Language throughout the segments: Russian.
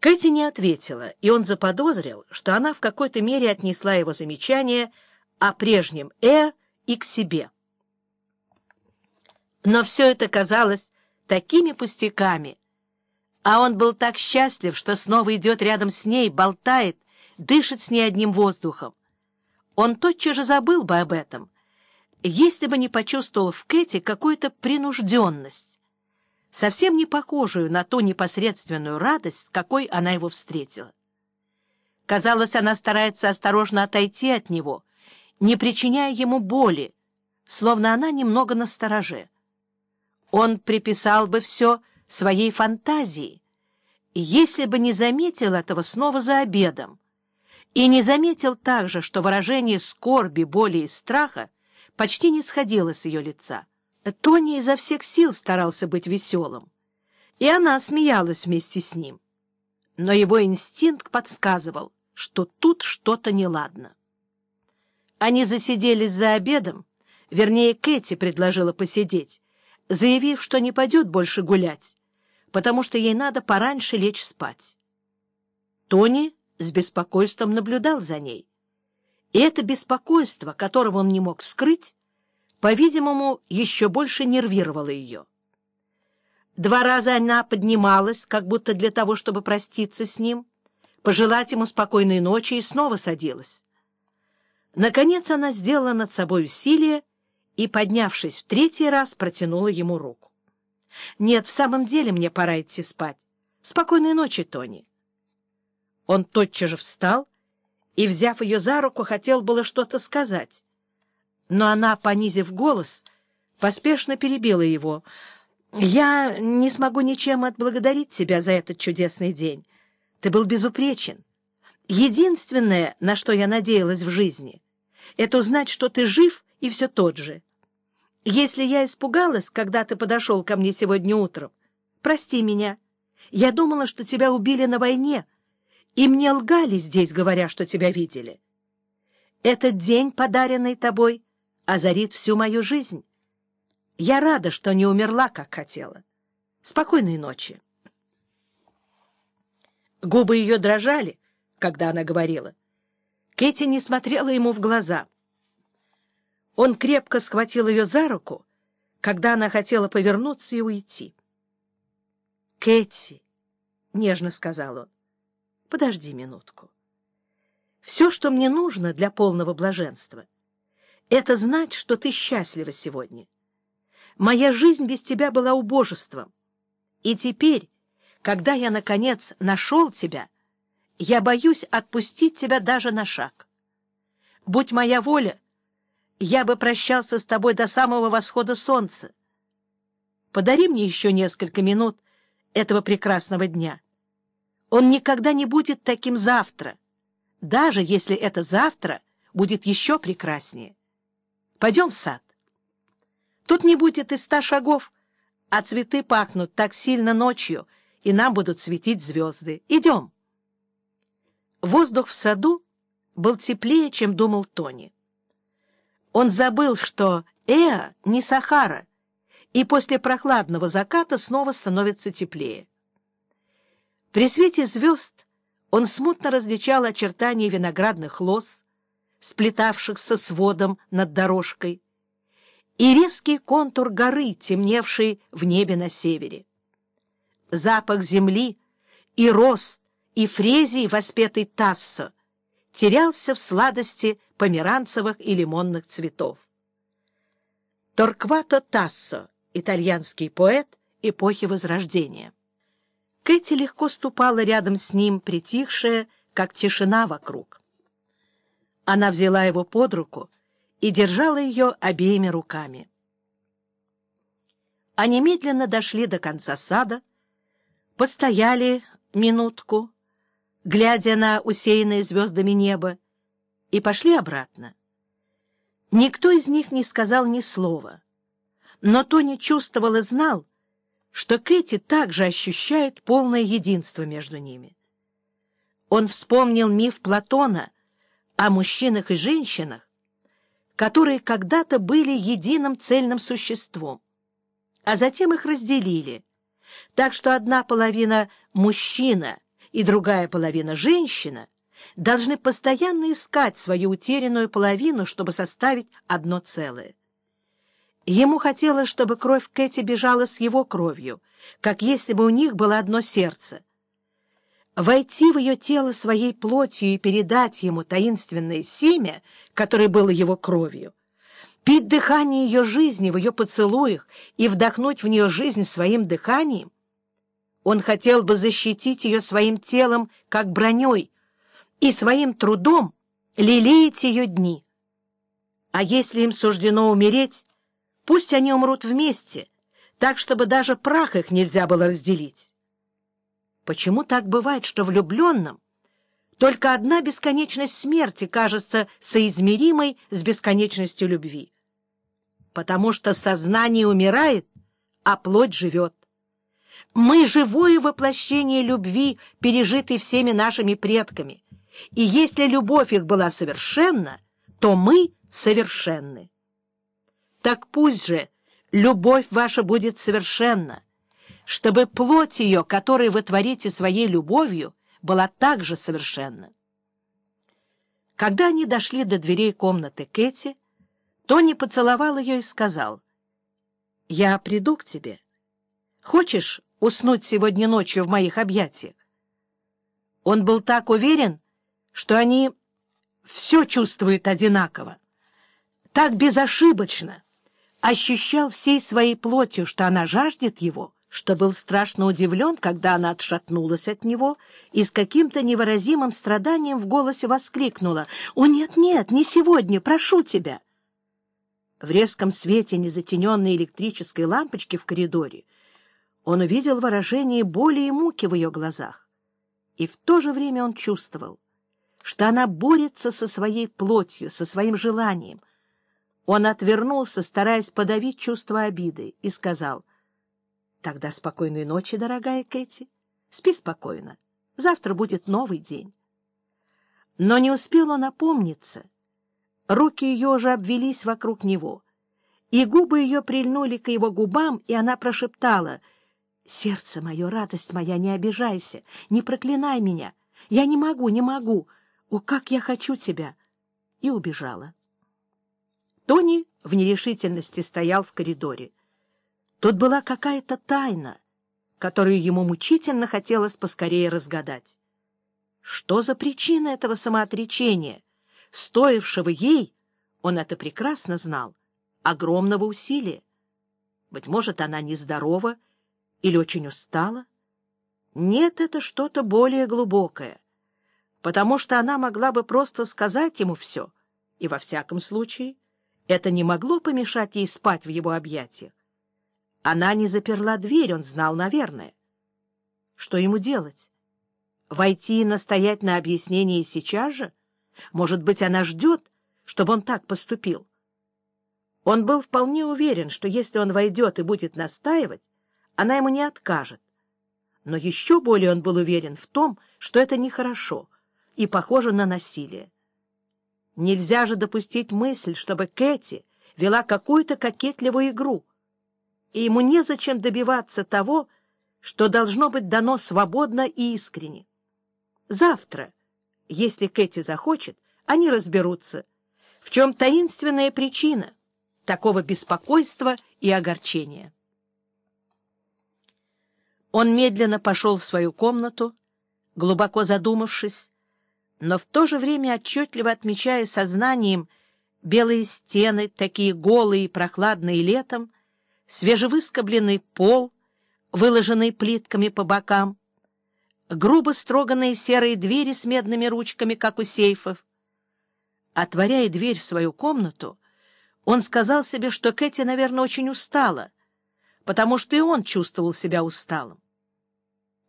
Кэти не ответила, и он заподозрил, что она в какой-то мере отнесла его замечание о прежнем «э» и к себе. Но все это казалось такими пустяками, а он был так счастлив, что снова идет рядом с ней, болтает, дышит с ней одним воздухом. Он тотчас же забыл бы об этом, если бы не почувствовал в Кэти какую-то принужденность, совсем не похожую на ту непосредственную радость, с какой она его встретила. Казалось, она старается осторожно отойти от него, не причиняя ему боли, словно она немного настороже. Он приписал бы все своей фантазии, если бы не заметил этого снова за обедом, и не заметил также, что выражение скорби, боли и страха почти не сходило с ее лица. Тони изо всех сил старался быть веселым, и она смеялась вместе с ним. Но его инстинкт подсказывал, что тут что-то неладно. Они засиделись за обедом, вернее, Кэти предложила посидеть, заявив, что не пойдет больше гулять, потому что ей надо пораньше лечь спать. Тони с беспокойством наблюдал за ней. И это беспокойство, которого он не мог скрыть, по-видимому, еще больше нервировало ее. Два раза она поднималась, как будто для того, чтобы проститься с ним, пожелать ему спокойной ночи и снова садилась. Наконец она сделала над собой усилие и, поднявшись в третий раз, протянула ему руку. — Нет, в самом деле мне пора идти спать. Спокойной ночи, Тони. Он тотчас же встал и, взяв ее за руку, хотел было что-то сказать но она, понизив голос, поспешно перебила его. «Я не смогу ничем отблагодарить тебя за этот чудесный день. Ты был безупречен. Единственное, на что я надеялась в жизни, это узнать, что ты жив и все тот же. Если я испугалась, когда ты подошел ко мне сегодня утром, прости меня. Я думала, что тебя убили на войне, и мне лгали здесь, говоря, что тебя видели. Этот день, подаренный тобой, — озарит всю мою жизнь. Я рада, что не умерла, как хотела. Спокойной ночи. Губы ее дрожали, когда она говорила. Кэти не смотрела ему в глаза. Он крепко схватил ее за руку, когда она хотела повернуться и уйти. — Кэти, — нежно сказал он, — подожди минутку. Все, что мне нужно для полного блаженства — это знать, что ты счастлива сегодня. Моя жизнь без тебя была убожеством. И теперь, когда я, наконец, нашел тебя, я боюсь отпустить тебя даже на шаг. Будь моя воля, я бы прощался с тобой до самого восхода солнца. Подари мне еще несколько минут этого прекрасного дня. Он никогда не будет таким завтра, даже если это завтра будет еще прекраснее. Пойдем в сад. Тут не будет и ста шагов, а цветы пахнут так сильно ночью, и нам будут светить звезды. Идем. Воздух в саду был теплее, чем думал Тони. Он забыл, что Эа не Сахара, и после прохладного заката снова становится теплее. При свете звезд он смутно различал очертания виноградных лоз, сплетавшихся с водом над дорожкой, и резкий контур горы, темневший в небе на севере. Запах земли и рост, и фрезий, воспетый тассо, терялся в сладости померанцевых и лимонных цветов. Торквато Тассо, итальянский поэт эпохи Возрождения. Кэти легко ступала рядом с ним, притихшая, как тишина вокруг. Она взяла его под руку и держала ее обеими руками. Они медленно дошли до конца сада, постояли минутку, глядя на усеянное звездами небо, и пошли обратно. Никто из них не сказал ни слова, но Тони чувствовал и знал, что Кэти также ощущает полное единство между ними. Он вспомнил миф Платона — о мужчинах и женщинах, которые когда-то были единым цельным существом, а затем их разделили, так что одна половина — мужчина и другая половина — женщина, должны постоянно искать свою утерянную половину, чтобы составить одно целое. Ему хотелось, чтобы кровь Кэти бежала с его кровью, как если бы у них было одно сердце. Войти в ее тело своей плотью и передать ему таинственное семя, которое было его кровью, пить дыхание ее жизни в ее поцелуях и вдохнуть в нее жизнь своим дыханием, он хотел бы защитить ее своим телом, как броней, и своим трудом лелеять ее дни. А если им суждено умереть, пусть они умрут вместе, так, чтобы даже прах их нельзя было разделить. Почему так бывает, что влюбленным только одна бесконечность смерти кажется соизмеримой с бесконечностью любви? Потому что сознание умирает, а плоть живет. Мы — живое воплощение любви, пережитой всеми нашими предками. И если любовь их была совершенна, то мы совершенны. Так пусть же любовь ваша будет совершенна, чтобы плоть ее, которую вы творите своей любовью, была также совершенна. Когда они дошли до дверей комнаты Кэти, Тони поцеловал ее и сказал, «Я приду к тебе. Хочешь уснуть сегодня ночью в моих объятиях?» Он был так уверен, что они все чувствуют одинаково, так безошибочно, ощущал всей своей плотью, что она жаждет его, что был страшно удивлен, когда она отшатнулась от него и с каким-то невыразимым страданием в голосе воскликнула «О, нет-нет, не сегодня, прошу тебя!» В резком свете незатененной электрической лампочки в коридоре он увидел выражение боли и муки в ее глазах. И в то же время он чувствовал, что она борется со своей плотью, со своим желанием. Он отвернулся, стараясь подавить чувство обиды, и сказал, «Тогда спокойной ночи, дорогая Кэти. Спи спокойно. Завтра будет новый день». Но не успел он опомниться. Руки ее уже обвелись вокруг него, и губы ее прильнули к его губам, и она прошептала, «Сердце мое, радость моя, не обижайся, не проклинай меня. Я не могу, не могу. «О, как я хочу тебя!» и убежала. Тони в нерешительности стоял в коридоре. Тут была какая-то тайна, которую ему мучительно хотелось поскорее разгадать. Что за причина этого самоотречения, стоившего ей, он это прекрасно знал, огромного усилия? Быть может, она нездорова или очень устала? Нет, это что-то более глубокое — потому что она могла бы просто сказать ему все, и во всяком случае это не могло помешать ей спать в его объятиях. Она не заперла дверь, он знал, наверное. Что ему делать? Войти и настоять на объяснении сейчас же? Может быть, она ждет, чтобы он так поступил? Он был вполне уверен, что если он войдет и будет настаивать, она ему не откажет. Но еще более он был уверен в том, что это нехорошо — и похоже на насилие. Нельзя же допустить мысль, чтобы Кэти вела какую-то кокетливую игру, и ему незачем добиваться того, что должно быть дано свободно и искренне. Завтра, если Кэти захочет, они разберутся, в чем таинственная причина такого беспокойства и огорчения. Он медленно пошел в свою комнату, глубоко задумавшись, но в то же время отчетливо отмечая сознанием белые стены, такие голые и прохладные летом, свежевыскобленный пол, выложенный плитками по бокам, грубо строганные серые двери с медными ручками, как у сейфов. Отворяя дверь в свою комнату, он сказал себе, что Кэти, наверное, очень устала, потому что и он чувствовал себя усталым.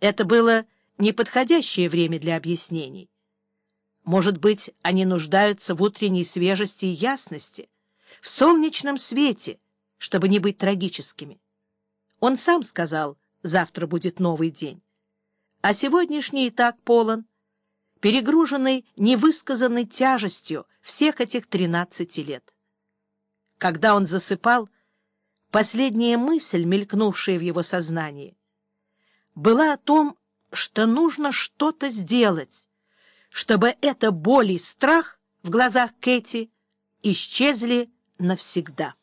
Это было неподходящее время для объяснений. Может быть, они нуждаются в утренней свежести и ясности, в солнечном свете, чтобы не быть трагическими. Он сам сказал, завтра будет новый день. А сегодняшний и так полон, перегруженный невысказанной тяжестью всех этих тринадцати лет. Когда он засыпал, последняя мысль, мелькнувшая в его сознании, была о том, что нужно что-то сделать, чтобы эта боль и страх в глазах Кэти исчезли навсегда.